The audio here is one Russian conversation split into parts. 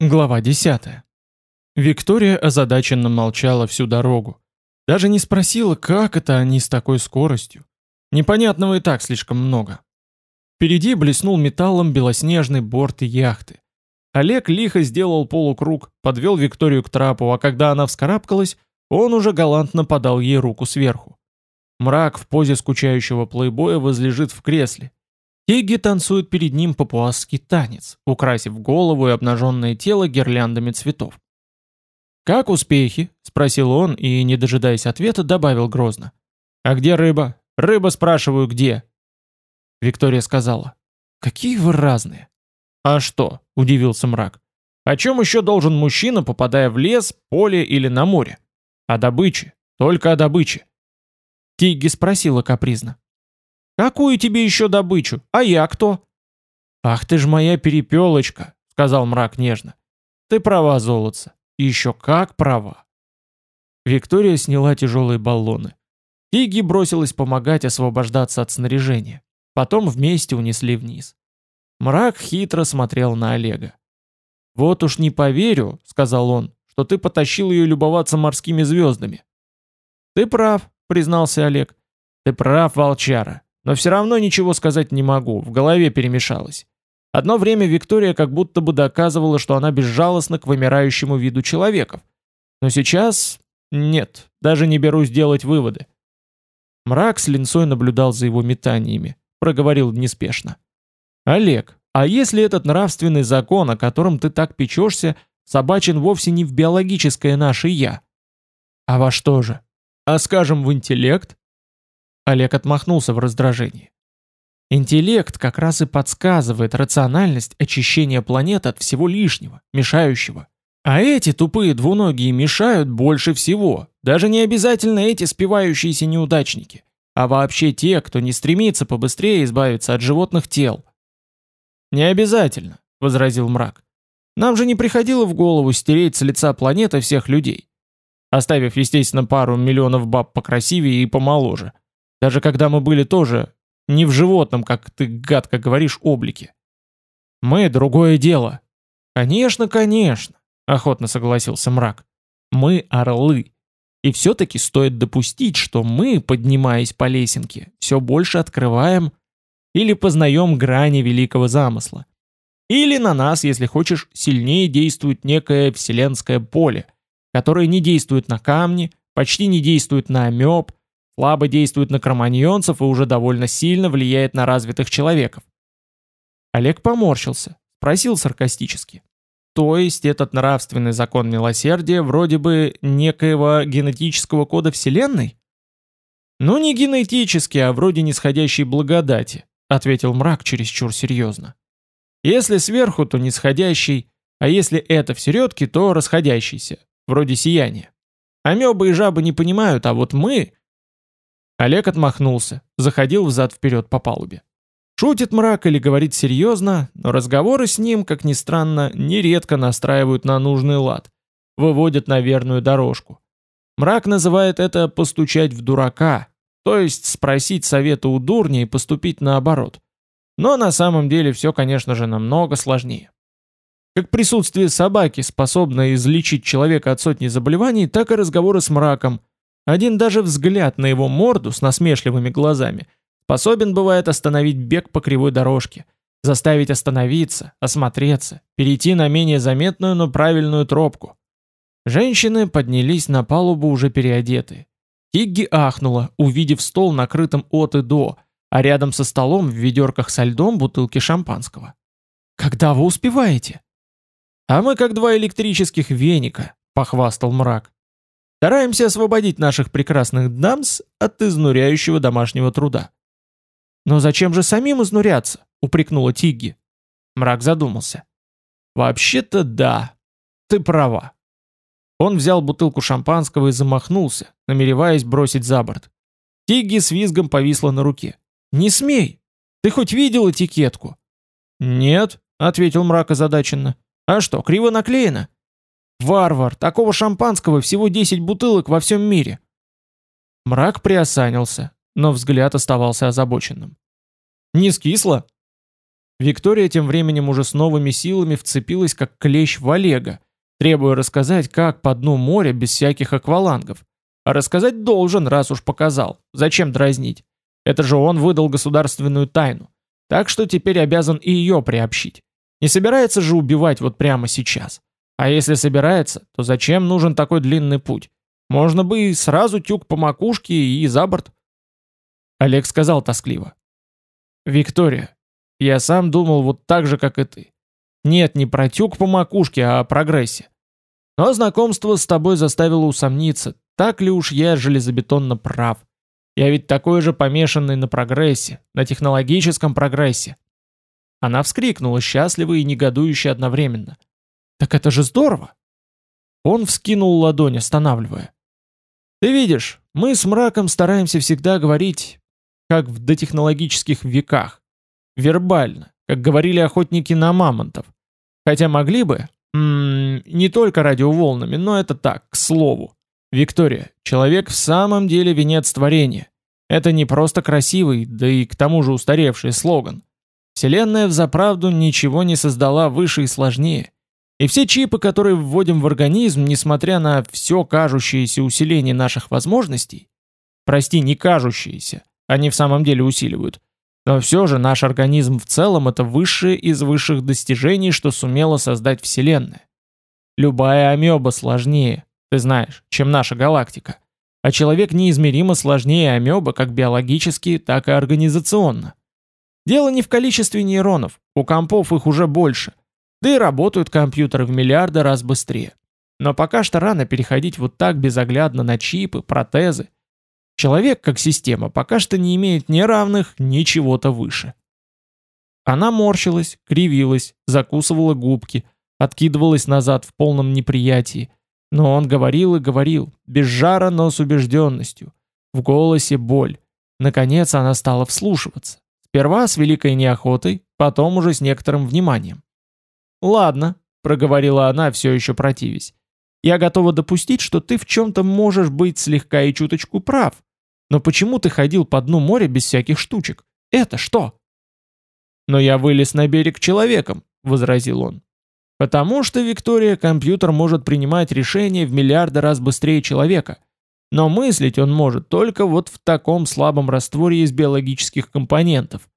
Глава 10. Виктория озадаченно молчала всю дорогу. Даже не спросила, как это они с такой скоростью. Непонятного и так слишком много. Впереди блеснул металлом белоснежный борт яхты. Олег лихо сделал полукруг, подвел Викторию к трапу, а когда она вскарабкалась, он уже галантно подал ей руку сверху. Мрак в позе скучающего плейбоя возлежит в кресле, Тигги танцует перед ним папуасский танец, украсив голову и обнаженное тело гирляндами цветов. «Как успехи?» — спросил он и, не дожидаясь ответа, добавил грозно. «А где рыба? Рыба, спрашиваю, где?» Виктория сказала. «Какие вы разные!» «А что?» — удивился мрак. «О чем еще должен мужчина, попадая в лес, поле или на море? О добыче. Только о добыче». Тигги спросила капризно. «Какую тебе еще добычу? А я кто?» «Ах ты ж моя перепелочка», — сказал мрак нежно. «Ты права, золотце. Еще как права». Виктория сняла тяжелые баллоны. Тиги бросилась помогать освобождаться от снаряжения. Потом вместе унесли вниз. Мрак хитро смотрел на Олега. «Вот уж не поверю», — сказал он, — «что ты потащил ее любоваться морскими звездами». «Ты прав», — признался Олег. «Ты прав, волчара. Но все равно ничего сказать не могу, в голове перемешалось. Одно время Виктория как будто бы доказывала, что она безжалостна к вымирающему виду человеков. Но сейчас... нет, даже не берусь делать выводы. Мрак с линцой наблюдал за его метаниями, проговорил неспешно. «Олег, а если этот нравственный закон, о котором ты так печешься, собачен вовсе не в биологическое наше «я»? А во что же? А скажем, в интеллект? Олег отмахнулся в раздражении. Интеллект как раз и подсказывает рациональность очищения планеты от всего лишнего, мешающего. А эти тупые двуногие мешают больше всего. Даже не обязательно эти спивающиеся неудачники, а вообще те, кто не стремится побыстрее избавиться от животных тел. «Не обязательно», — возразил мрак. «Нам же не приходило в голову стереть с лица планеты всех людей, оставив, естественно, пару миллионов баб покрасивее и помоложе. Даже когда мы были тоже не в животном, как ты гадко говоришь, облике. Мы — другое дело. Конечно, конечно, охотно согласился мрак. Мы — орлы. И все-таки стоит допустить, что мы, поднимаясь по лесенке, все больше открываем или познаем грани великого замысла. Или на нас, если хочешь, сильнее действует некое вселенское поле, которое не действует на камни, почти не действует на амеб, слабо действует на кроманьонцев и уже довольно сильно влияет на развитых человеков. Олег поморщился, спросил саркастически. То есть этот нравственный закон милосердия вроде бы некоего генетического кода Вселенной? Ну не генетический, а вроде нисходящей благодати, ответил мрак чересчур серьезно. Если сверху, то нисходящий, а если это в середке, то расходящийся, вроде сияния. Амебы и жабы не понимают, а вот мы, Олег отмахнулся, заходил взад-вперед по палубе. Шутит мрак или говорит серьезно, но разговоры с ним, как ни странно, нередко настраивают на нужный лад, выводят на верную дорожку. Мрак называет это «постучать в дурака», то есть спросить совета у дурня и поступить наоборот. Но на самом деле все, конечно же, намного сложнее. Как присутствие собаки способно излечить человека от сотни заболеваний, так и разговоры с мраком, один даже взгляд на его морду с насмешливыми глазами способен бывает остановить бег по кривой дорожке, заставить остановиться, осмотреться, перейти на менее заметную, но правильную тропку. Женщины поднялись на палубу уже переодетые. Тигги ахнула, увидев стол накрытым от и до, а рядом со столом в ведерках со льдом бутылки шампанского. «Когда вы успеваете?» «А мы как два электрических веника», — похвастал мрак. Стараемся освободить наших прекрасных дамс от изнуряющего домашнего труда. Но зачем же самим изнуряться? упрекнула Тигги. Мрак задумался. Вообще-то да. Ты права. Он взял бутылку шампанского и замахнулся, намереваясь бросить за борт. Тигги с визгом повисла на руке. «Не смей! Ты хоть видел этикетку?» «Нет», — ответил мрак озадаченно. «А что, криво наклеено?» Варвар, такого шампанского всего 10 бутылок во всем мире. Мрак приосанился, но взгляд оставался озабоченным. Не скисло? Виктория тем временем уже с новыми силами вцепилась как клещ в Олега, требуя рассказать, как по дну моря без всяких аквалангов. А рассказать должен, раз уж показал. Зачем дразнить? Это же он выдал государственную тайну. Так что теперь обязан и ее приобщить. Не собирается же убивать вот прямо сейчас. А если собирается, то зачем нужен такой длинный путь? Можно бы и сразу тюк по макушке и за борт. Олег сказал тоскливо. «Виктория, я сам думал вот так же, как и ты. Нет, не про тюк по макушке, а о прогрессе. Но знакомство с тобой заставило усомниться, так ли уж я железобетонно прав. Я ведь такой же помешанный на прогрессе, на технологическом прогрессе. Она вскрикнула, счастливо и негодующе одновременно. «Так это же здорово!» Он вскинул ладонь, останавливая. «Ты видишь, мы с мраком стараемся всегда говорить, как в дотехнологических веках. Вербально, как говорили охотники на мамонтов. Хотя могли бы, м -м, не только радиоволнами, но это так, к слову. Виктория, человек в самом деле венец творения. Это не просто красивый, да и к тому же устаревший слоган. Вселенная взаправду ничего не создала выше и сложнее. И все чипы, которые вводим в организм, несмотря на все кажущееся усиление наших возможностей, прости, не кажущиеся, они в самом деле усиливают, но все же наш организм в целом это высшее из высших достижений, что сумела создать Вселенная. Любая амеба сложнее, ты знаешь, чем наша галактика. А человек неизмеримо сложнее амебы как биологически, так и организационно. Дело не в количестве нейронов, у компов их уже больше – да и работают компьютеры в миллиарды раз быстрее. Но пока что рано переходить вот так безоглядно на чипы, протезы. Человек, как система, пока что не имеет ни равных, ни чего-то выше. Она морщилась, кривилась, закусывала губки, откидывалась назад в полном неприятии. Но он говорил и говорил, без жара, но с убежденностью. В голосе боль. Наконец она стала вслушиваться. Сперва с великой неохотой, потом уже с некоторым вниманием. «Ладно», — проговорила она, все еще противясь. «Я готова допустить, что ты в чем-то можешь быть слегка и чуточку прав. Но почему ты ходил по дну моря без всяких штучек? Это что?» «Но я вылез на берег человеком», — возразил он. «Потому что, Виктория, компьютер может принимать решения в миллиарды раз быстрее человека. Но мыслить он может только вот в таком слабом растворе из биологических компонентов.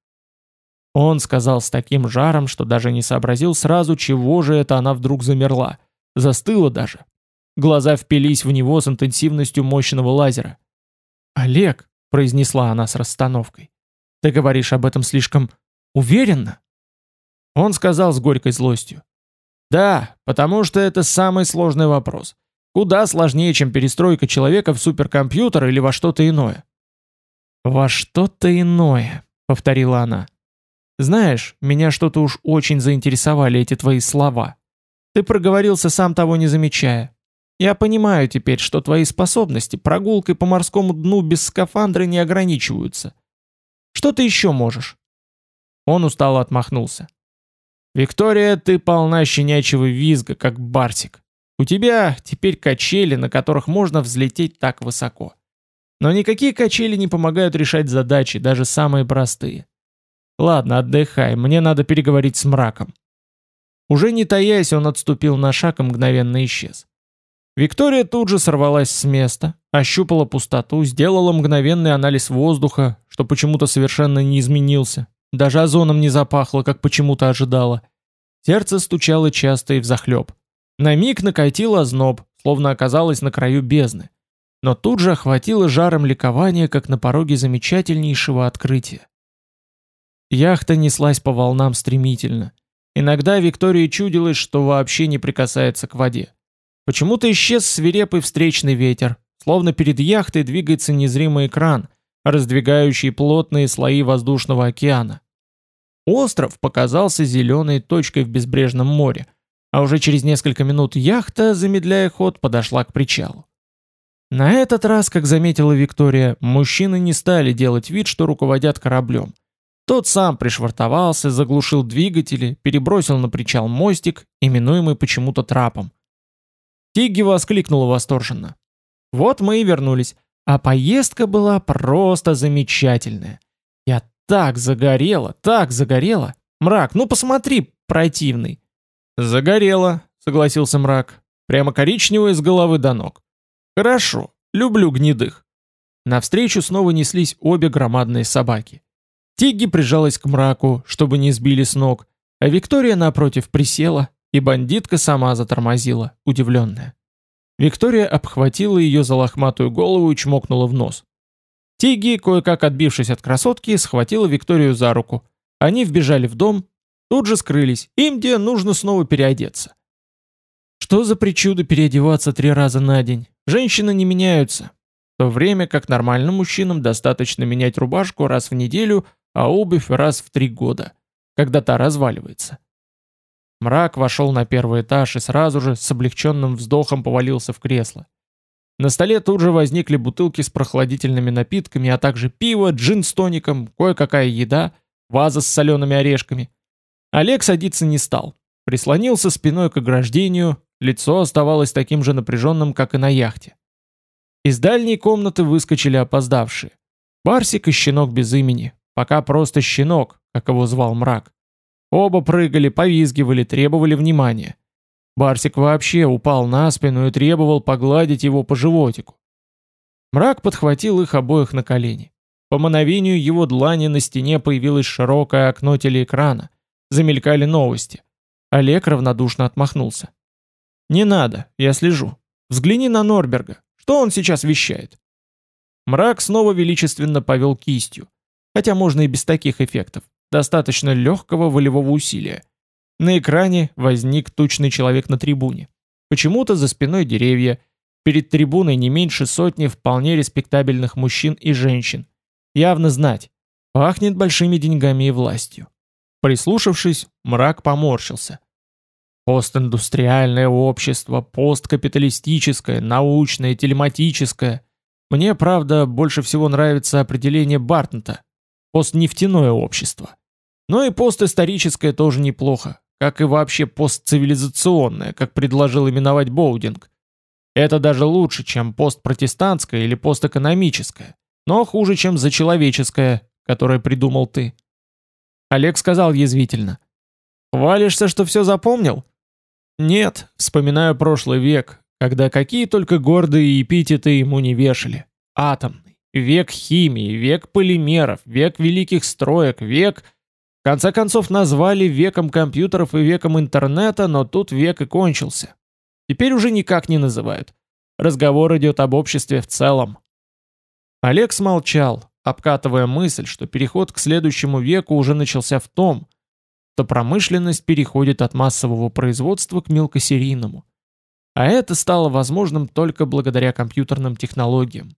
Он сказал с таким жаром, что даже не сообразил сразу, чего же это она вдруг замерла. Застыла даже. Глаза впились в него с интенсивностью мощного лазера. «Олег», — произнесла она с расстановкой, — «ты говоришь об этом слишком уверенно?» Он сказал с горькой злостью. «Да, потому что это самый сложный вопрос. Куда сложнее, чем перестройка человека в суперкомпьютер или во что-то иное». «Во что-то иное», — повторила она. Знаешь, меня что-то уж очень заинтересовали эти твои слова. Ты проговорился сам того не замечая. Я понимаю теперь, что твои способности прогулкой по морскому дну без скафандра не ограничиваются. Что ты еще можешь?» Он устало отмахнулся. «Виктория, ты полна щенячьего визга, как Барсик. У тебя теперь качели, на которых можно взлететь так высоко. Но никакие качели не помогают решать задачи, даже самые простые. Ладно, отдыхай, мне надо переговорить с мраком. Уже не таясь, он отступил на шаг и мгновенно исчез. Виктория тут же сорвалась с места, ощупала пустоту, сделала мгновенный анализ воздуха, что почему-то совершенно не изменился. Даже озоном не запахло, как почему-то ожидала. Сердце стучало часто и взахлеб. На миг накатило озноб, словно оказалось на краю бездны. Но тут же охватило жаром ликование, как на пороге замечательнейшего открытия. Яхта неслась по волнам стремительно. Иногда Виктории чудилось, что вообще не прикасается к воде. Почему-то исчез свирепый встречный ветер, словно перед яхтой двигается незримый экран, раздвигающий плотные слои воздушного океана. Остров показался зеленой точкой в безбрежном море, а уже через несколько минут яхта, замедляя ход, подошла к причалу. На этот раз, как заметила Виктория, мужчины не стали делать вид, что руководят кораблем. Тот сам пришвартовался, заглушил двигатели, перебросил на причал мостик, именуемый почему-то трапом. Тигги воскликнула восторженно. Вот мы и вернулись. А поездка была просто замечательная. Я так загорела, так загорела. Мрак, ну посмотри, противный. Загорело, согласился мрак. Прямо коричневый с головы до ног. Хорошо, люблю гнедых. Навстречу снова неслись обе громадные собаки. Тигги прижалась к мраку, чтобы не сбили с ног, а Виктория напротив присела, и бандитка сама затормозила, удивленная. Виктория обхватила ее за лохматую голову и чмокнула в нос. Тигги, кое-как отбившись от красотки, схватила Викторию за руку. Они вбежали в дом, тут же скрылись, им где нужно снова переодеться. Что за причуда переодеваться три раза на день? Женщины не меняются. В то время как нормальным мужчинам достаточно менять рубашку раз в неделю, а обувь раз в три года, когда та разваливается. Мрак вошел на первый этаж и сразу же с облегченным вздохом повалился в кресло. На столе тут же возникли бутылки с прохладительными напитками, а также пиво, джин с тоником, кое-какая еда, ваза с солеными орешками. Олег садиться не стал. Прислонился спиной к ограждению, лицо оставалось таким же напряженным, как и на яхте. Из дальней комнаты выскочили опоздавшие. Барсик и щенок без имени, пока просто щенок, как его звал мрак. Оба прыгали, повизгивали, требовали внимания. Барсик вообще упал на спину и требовал погладить его по животику. Мрак подхватил их обоих на колени. По мановению его длани на стене появилось широкое окно телеэкрана. Замелькали новости. Олег равнодушно отмахнулся. «Не надо, я слежу. Взгляни на Норберга. Что он сейчас вещает?» Мрак снова величественно повел кистью. Хотя можно и без таких эффектов достаточно легкого волевого усилия. На экране возник тучный человек на трибуне. Почему-то за спиной деревья, перед трибуной не меньше сотни вполне респектабельных мужчин и женщин. Явно знать, пахнет большими деньгами и властью. Прислушавшись, мрак поморщился. Постиндустриальное общество, посткапиталистическое, научное, телематическое. Мне, правда, больше всего нравится определение Бартнета. Постнефтяное общество. Но и постисторическое тоже неплохо, как и вообще постцивилизационное, как предложил именовать Боудинг. Это даже лучше, чем постпротестантское или постэкономическое, но хуже, чем зачеловеческое, которое придумал ты. Олег сказал язвительно. «Хвалишься, что все запомнил?» «Нет, вспоминаю прошлый век, когда какие только гордые эпитеты ему не вешали. Атомный, век химии, век полимеров, век великих строек, век...» В конце концов назвали веком компьютеров и веком интернета, но тут век и кончился. Теперь уже никак не называют. Разговор идет об обществе в целом. Олег смолчал, обкатывая мысль, что переход к следующему веку уже начался в том, что промышленность переходит от массового производства к мелкосерийному. А это стало возможным только благодаря компьютерным технологиям.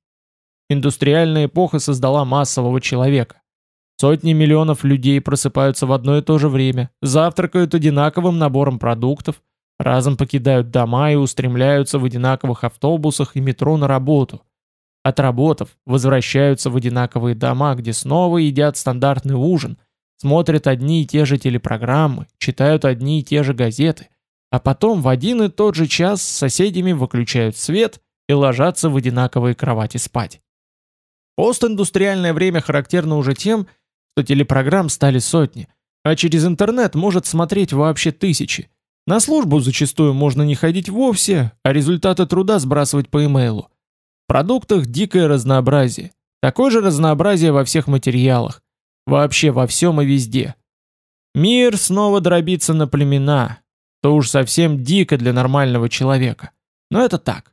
Индустриальная эпоха создала массового человека. Сотни миллионов людей просыпаются в одно и то же время, завтракают одинаковым набором продуктов, разом покидают дома и устремляются в одинаковых автобусах и метро на работу. Отработав, возвращаются в одинаковые дома, где снова едят стандартный ужин, смотрят одни и те же телепрограммы, читают одни и те же газеты, а потом в один и тот же час с соседями выключают свет и ложатся в одинаковые кровати спать. Постиндустриальное время характерно уже тем, что телепрограмм стали сотни, а через интернет может смотреть вообще тысячи. На службу зачастую можно не ходить вовсе, а результаты труда сбрасывать по имейлу. В продуктах дикое разнообразие. Такое же разнообразие во всех материалах. Вообще во всем и везде. Мир снова дробится на племена. То уж совсем дико для нормального человека. Но это так.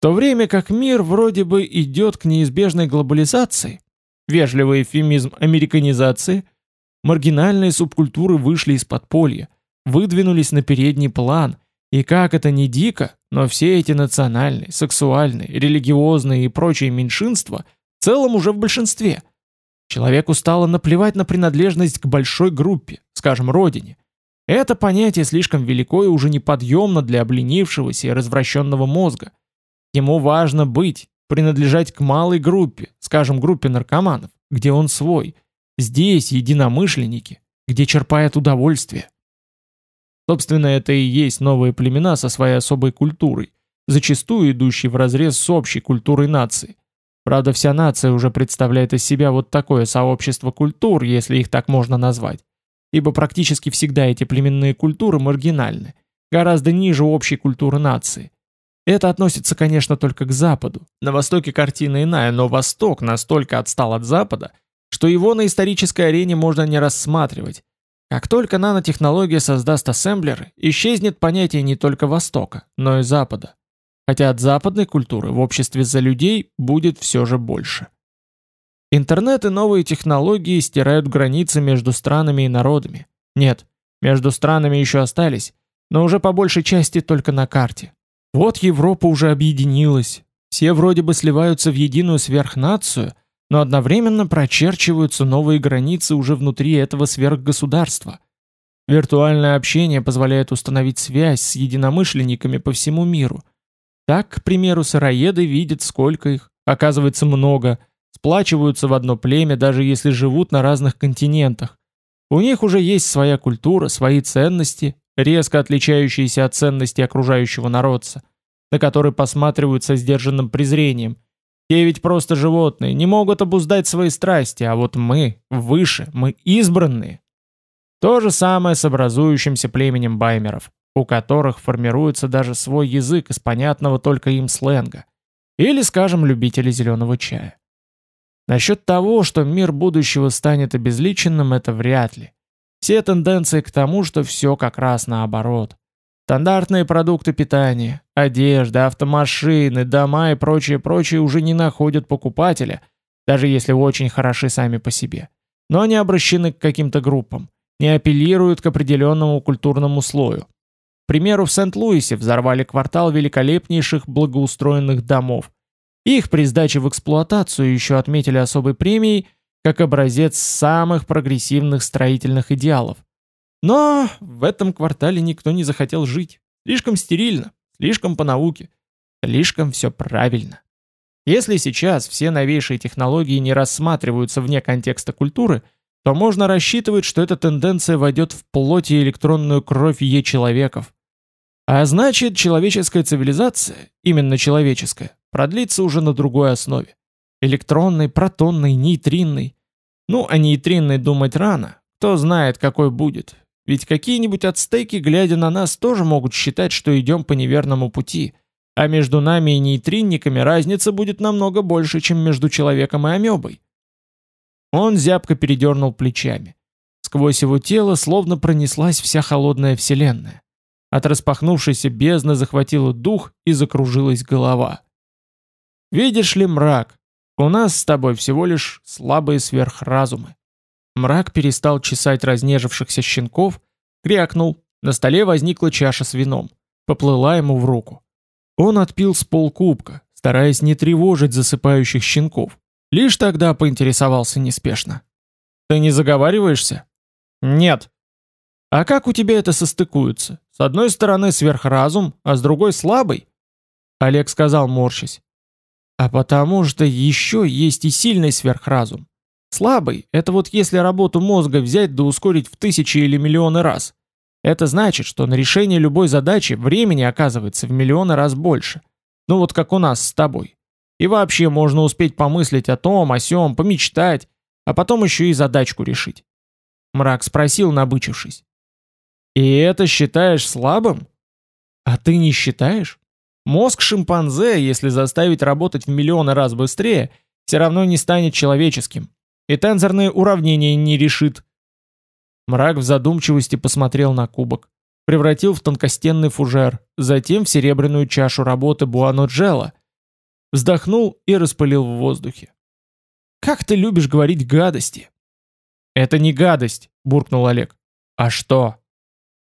То время как мир вроде бы идет к неизбежной глобализации, вежливый эвфемизм американизации, маргинальные субкультуры вышли из подполья, выдвинулись на передний план, и как это ни дико, но все эти национальные, сексуальные, религиозные и прочие меньшинства в целом уже в большинстве. Человеку стало наплевать на принадлежность к большой группе, скажем, родине. Это понятие слишком велико и уже неподъемно для обленившегося и развращенного мозга. Ему важно быть, принадлежать к малой группе, скажем, группе наркоманов, где он свой. Здесь единомышленники, где черпает удовольствие. Собственно, это и есть новые племена со своей особой культурой, зачастую идущей вразрез с общей культурой нации. Правда, вся нация уже представляет из себя вот такое сообщество культур, если их так можно назвать. ибо практически всегда эти племенные культуры маргинальны, гораздо ниже общей культуры нации. Это относится, конечно, только к Западу. На Востоке картина иная, но Восток настолько отстал от Запада, что его на исторической арене можно не рассматривать. Как только нанотехнология создаст ассемблеры, исчезнет понятие не только Востока, но и Запада. Хотя от западной культуры в обществе за людей будет все же больше. Интернет и новые технологии стирают границы между странами и народами. Нет, между странами еще остались, но уже по большей части только на карте. Вот Европа уже объединилась, все вроде бы сливаются в единую сверхнацию, но одновременно прочерчиваются новые границы уже внутри этого сверхгосударства. Виртуальное общение позволяет установить связь с единомышленниками по всему миру. Так, к примеру, сыроеды видят, сколько их, оказывается много, сплачиваются в одно племя, даже если живут на разных континентах. У них уже есть своя культура, свои ценности, резко отличающиеся от ценностей окружающего народца, на которые посматривают со сдержанным презрением. Те ведь просто животные, не могут обуздать свои страсти, а вот мы, выше, мы избранные. То же самое с образующимся племенем баймеров, у которых формируется даже свой язык из понятного только им сленга. Или, скажем, любители зеленого чая. Насчет того, что мир будущего станет обезличенным, это вряд ли. Все тенденции к тому, что все как раз наоборот. Стандартные продукты питания, одежда, автомашины, дома и прочее-прочее уже не находят покупателя, даже если очень хороши сами по себе. Но они обращены к каким-то группам, не апеллируют к определенному культурному слою. К примеру, в Сент-Луисе взорвали квартал великолепнейших благоустроенных домов, их при сдаче в эксплуатацию еще отметили особой премией как образец самых прогрессивных строительных идеалов. Но в этом квартале никто не захотел жить. Слишком стерильно, слишком по науке, слишком все правильно. Если сейчас все новейшие технологии не рассматриваются вне контекста культуры, то можно рассчитывать, что эта тенденция войдет в плоть и электронную кровь Е-человеков. А значит, человеческая цивилизация, именно человеческая, продлится уже на другой основе. Электронной, протонной, нейтринной. Ну, о нейтринной думать рано. Кто знает, какой будет. Ведь какие-нибудь ацтеки, глядя на нас, тоже могут считать, что идем по неверному пути. А между нами и нейтринниками разница будет намного больше, чем между человеком и амебой. Он зябко передернул плечами. Сквозь его тело словно пронеслась вся холодная вселенная. От распахнувшейся бездны захватило дух и закружилась голова. Видишь ли, мрак, у нас с тобой всего лишь слабые сверхразумы. Мрак перестал чесать разнежившихся щенков, крякнул, на столе возникла чаша с вином, поплыла ему в руку. Он отпил с полкубка, стараясь не тревожить засыпающих щенков. Лишь тогда поинтересовался неспешно. «Ты не заговариваешься?» «Нет». «А как у тебя это состыкуется? С одной стороны сверхразум, а с другой слабый?» Олег сказал, морщась. А потому что еще есть и сильный сверхразум. Слабый – это вот если работу мозга взять да ускорить в тысячи или миллионы раз. Это значит, что на решение любой задачи времени оказывается в миллионы раз больше. Ну вот как у нас с тобой. И вообще можно успеть помыслить о том, о сём, помечтать, а потом еще и задачку решить. Мрак спросил, набычившись. «И это считаешь слабым?» «А ты не считаешь?» Мозг шимпанзе, если заставить работать в миллионы раз быстрее, все равно не станет человеческим. И тензорные уравнения не решит. Мрак в задумчивости посмотрел на кубок. Превратил в тонкостенный фужер, затем в серебряную чашу работы Буано Джелла. Вздохнул и распылил в воздухе. «Как ты любишь говорить гадости?» «Это не гадость», — буркнул Олег. «А что?»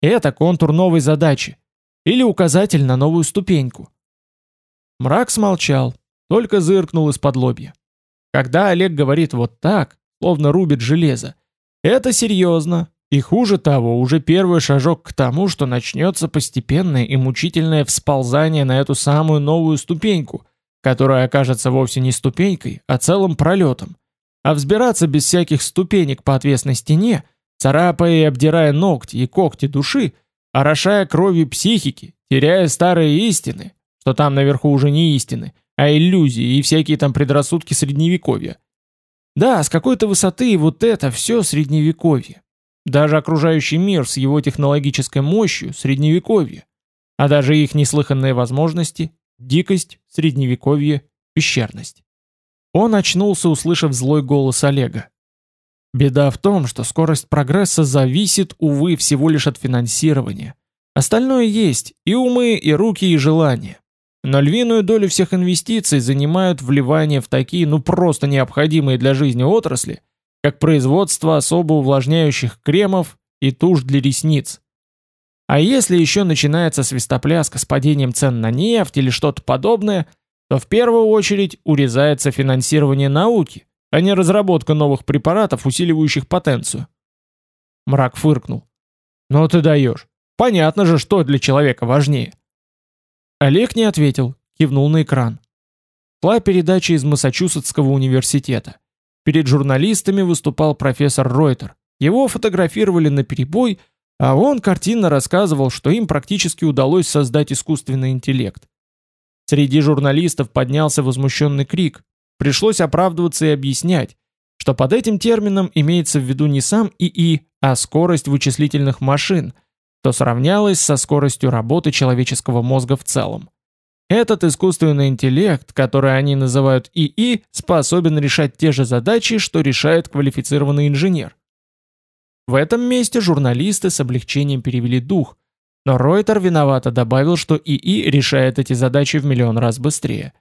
«Это контур новой задачи. Или указатель на новую ступеньку. Мрак смолчал, только зыркнул из-под лобья. Когда Олег говорит вот так, словно рубит железо, это серьезно, и хуже того, уже первый шажок к тому, что начнется постепенное и мучительное всползание на эту самую новую ступеньку, которая окажется вовсе не ступенькой, а целым пролетом. А взбираться без всяких ступенек по отвесной стене, царапая и обдирая ногти и когти души, орошая кровью психики, теряя старые истины, что там наверху уже не истины, а иллюзии и всякие там предрассудки средневековья. Да, с какой-то высоты вот это все средневековье. Даже окружающий мир с его технологической мощью – средневековье. А даже их неслыханные возможности – дикость, средневековье, пещерность. Он очнулся, услышав злой голос Олега. Беда в том, что скорость прогресса зависит, увы, всего лишь от финансирования. Остальное есть, и умы, и руки, и желания. Но львиную долю всех инвестиций занимают вливания в такие, ну просто необходимые для жизни отрасли – как производство особо увлажняющих кремов и тушь для ресниц. А если еще начинается свистопляска с падением цен на нефть или что-то подобное, то в первую очередь урезается финансирование науки, а не разработка новых препаратов, усиливающих потенцию. Мрак фыркнул. «Ну ты даешь. Понятно же, что для человека важнее». Олег не ответил, кивнул на экран. Шла передача из Массачусетского университета. Перед журналистами выступал профессор Ройтер. Его фотографировали на перебой, а он картинно рассказывал, что им практически удалось создать искусственный интеллект. Среди журналистов поднялся возмущенный крик. Пришлось оправдываться и объяснять, что под этим термином имеется в виду не сам ИИ, а скорость вычислительных машин, что сравнялась со скоростью работы человеческого мозга в целом. Этот искусственный интеллект, который они называют ИИ, способен решать те же задачи, что решает квалифицированный инженер. В этом месте журналисты с облегчением перевели дух, но Ройтер виновато добавил, что ИИ решает эти задачи в миллион раз быстрее.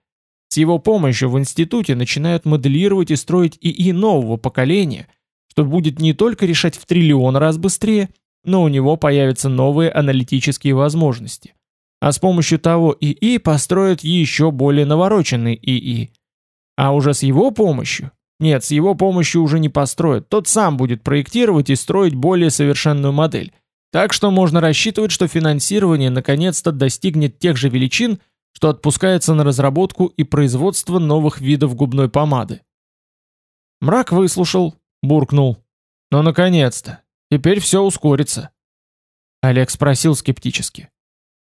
С его помощью в институте начинают моделировать и строить ИИ нового поколения, что будет не только решать в триллион раз быстрее, но у него появятся новые аналитические возможности – а с помощью того ИИ построят еще более навороченный ИИ. А уже с его помощью? Нет, с его помощью уже не построят, тот сам будет проектировать и строить более совершенную модель. Так что можно рассчитывать, что финансирование наконец-то достигнет тех же величин, что отпускается на разработку и производство новых видов губной помады. Мрак выслушал, буркнул. «Ну, наконец-то! Теперь все ускорится!» Олег спросил скептически.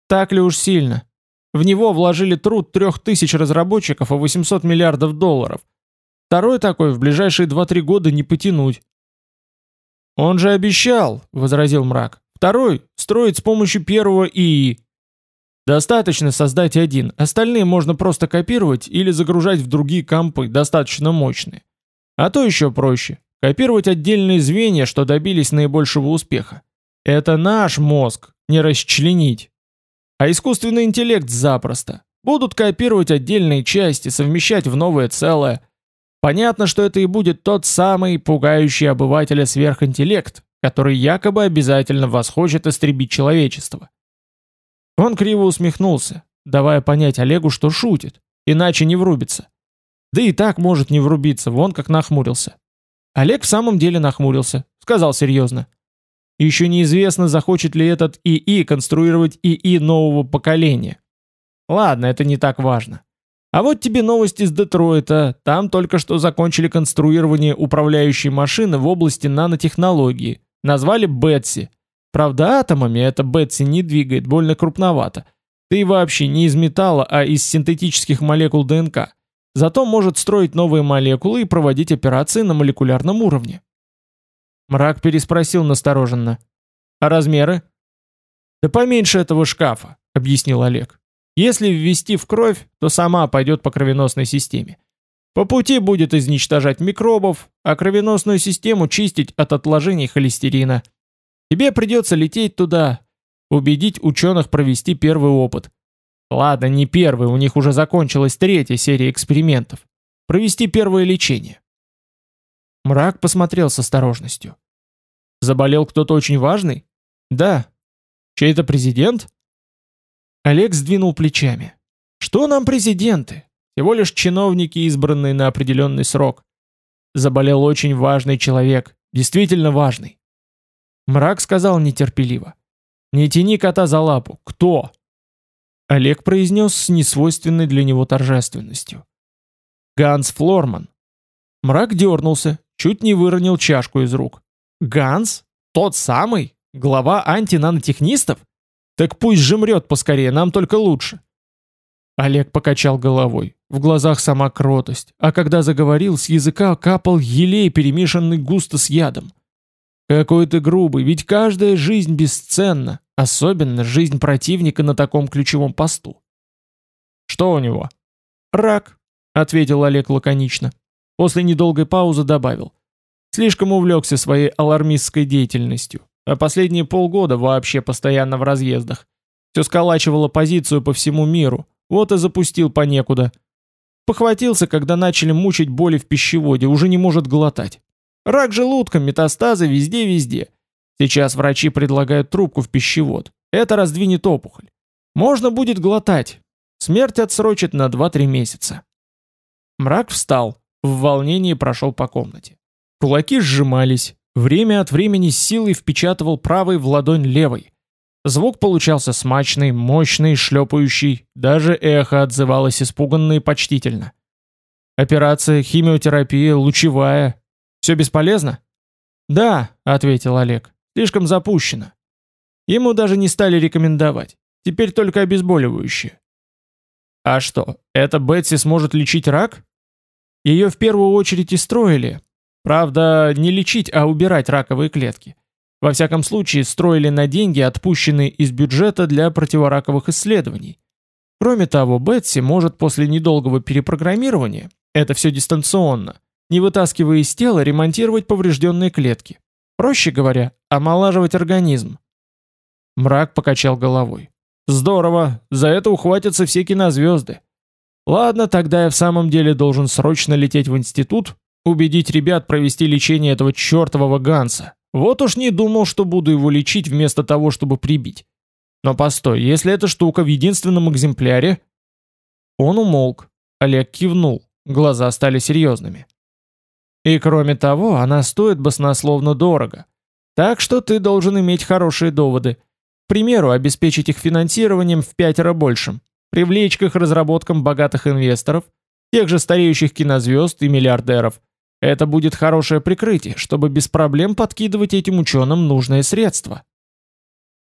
Так ли уж сильно? В него вложили труд трех тысяч разработчиков и 800 миллиардов долларов. Второй такой в ближайшие 2-3 года не потянуть. «Он же обещал», — возразил мрак. «Второй — строить с помощью первого ИИ». Достаточно создать один, остальные можно просто копировать или загружать в другие компы, достаточно мощные. А то еще проще. Копировать отдельные звенья, что добились наибольшего успеха. Это наш мозг, не расчленить. А искусственный интеллект запросто. Будут копировать отдельные части, совмещать в новое целое. Понятно, что это и будет тот самый пугающий обывателя сверхинтеллект, который якобы обязательно восхочет истребить человечество. Он криво усмехнулся, давая понять Олегу, что шутит, иначе не врубится. Да и так может не врубиться, вон как нахмурился. Олег в самом деле нахмурился, сказал серьезно. Еще неизвестно, захочет ли этот ИИ конструировать ИИ нового поколения. Ладно, это не так важно. А вот тебе новости из Детройта. Там только что закончили конструирование управляющей машины в области нанотехнологии. Назвали Бетси. Правда, атомами эта Бетси не двигает, больно крупновато. Да и вообще не из металла, а из синтетических молекул ДНК. Зато может строить новые молекулы и проводить операции на молекулярном уровне. Мрак переспросил настороженно. «А размеры?» «Да поменьше этого шкафа», — объяснил Олег. «Если ввести в кровь, то сама пойдет по кровеносной системе. По пути будет изничтожать микробов, а кровеносную систему чистить от отложений холестерина. Тебе придется лететь туда, убедить ученых провести первый опыт. Ладно, не первый, у них уже закончилась третья серия экспериментов. Провести первое лечение. Мрак посмотрел с осторожностью. Заболел кто-то очень важный? Да. Чей-то президент? Олег сдвинул плечами. Что нам президенты? Всего лишь чиновники, избранные на определенный срок. Заболел очень важный человек. Действительно важный. Мрак сказал нетерпеливо. «Не тяни кота за лапу. Кто?» Олег произнес с несвойственной для него торжественностью. «Ганс Флорман». Мрак дернулся, Чуть не выронил чашку из рук. Ганс? Тот самый? Глава антинанотехнистов? Так пусть же мрет поскорее, нам только лучше. Олег покачал головой. В глазах сама кротость, а когда заговорил, с языка капал елей, перемешанный густо с ядом. Какой ты грубый, ведь каждая жизнь бесценна, особенно жизнь противника на таком ключевом посту. Что у него? Рак, ответил Олег лаконично. После недолгой паузы добавил. Слишком увлекся своей алармистской деятельностью, а последние полгода вообще постоянно в разъездах. Все сколачивало позицию по всему миру, вот и запустил по некуда. Похватился, когда начали мучить боли в пищеводе, уже не может глотать. Рак желудка, метастазы везде-везде. Сейчас врачи предлагают трубку в пищевод. Это раздвинет опухоль. Можно будет глотать. Смерть отсрочит на 2-3 месяца. Мрак встал, в волнении прошел по комнате. Кулаки сжимались, время от времени с силой впечатывал правой в ладонь левой. Звук получался смачный, мощный, шлепающий, даже эхо отзывалось испуганно и почтительно. Операция, химиотерапия, лучевая, все бесполезно? Да, ответил Олег. Слишком запущено. Ему даже не стали рекомендовать. Теперь только обезболивающие. А что, эта Бетси сможет лечить рак? Ее в первую очередь и строили. Правда, не лечить, а убирать раковые клетки. Во всяком случае, строили на деньги, отпущенные из бюджета для противораковых исследований. Кроме того, Бетси может после недолгого перепрограммирования, это все дистанционно, не вытаскивая из тела, ремонтировать поврежденные клетки. Проще говоря, омолаживать организм. Мрак покачал головой. Здорово, за это ухватятся все кинозвезды. Ладно, тогда я в самом деле должен срочно лететь в институт, убедить ребят провести лечение этого чертового Ганса. Вот уж не думал, что буду его лечить вместо того, чтобы прибить. Но постой, если эта штука в единственном экземпляре... Он умолк. Олег кивнул. Глаза стали серьезными. И кроме того, она стоит баснословно дорого. Так что ты должен иметь хорошие доводы. К примеру, обеспечить их финансированием в пятеро большим, привлечь к их разработкам богатых инвесторов, тех же стареющих кинозвезд и миллиардеров. Это будет хорошее прикрытие, чтобы без проблем подкидывать этим ученым нужные средства.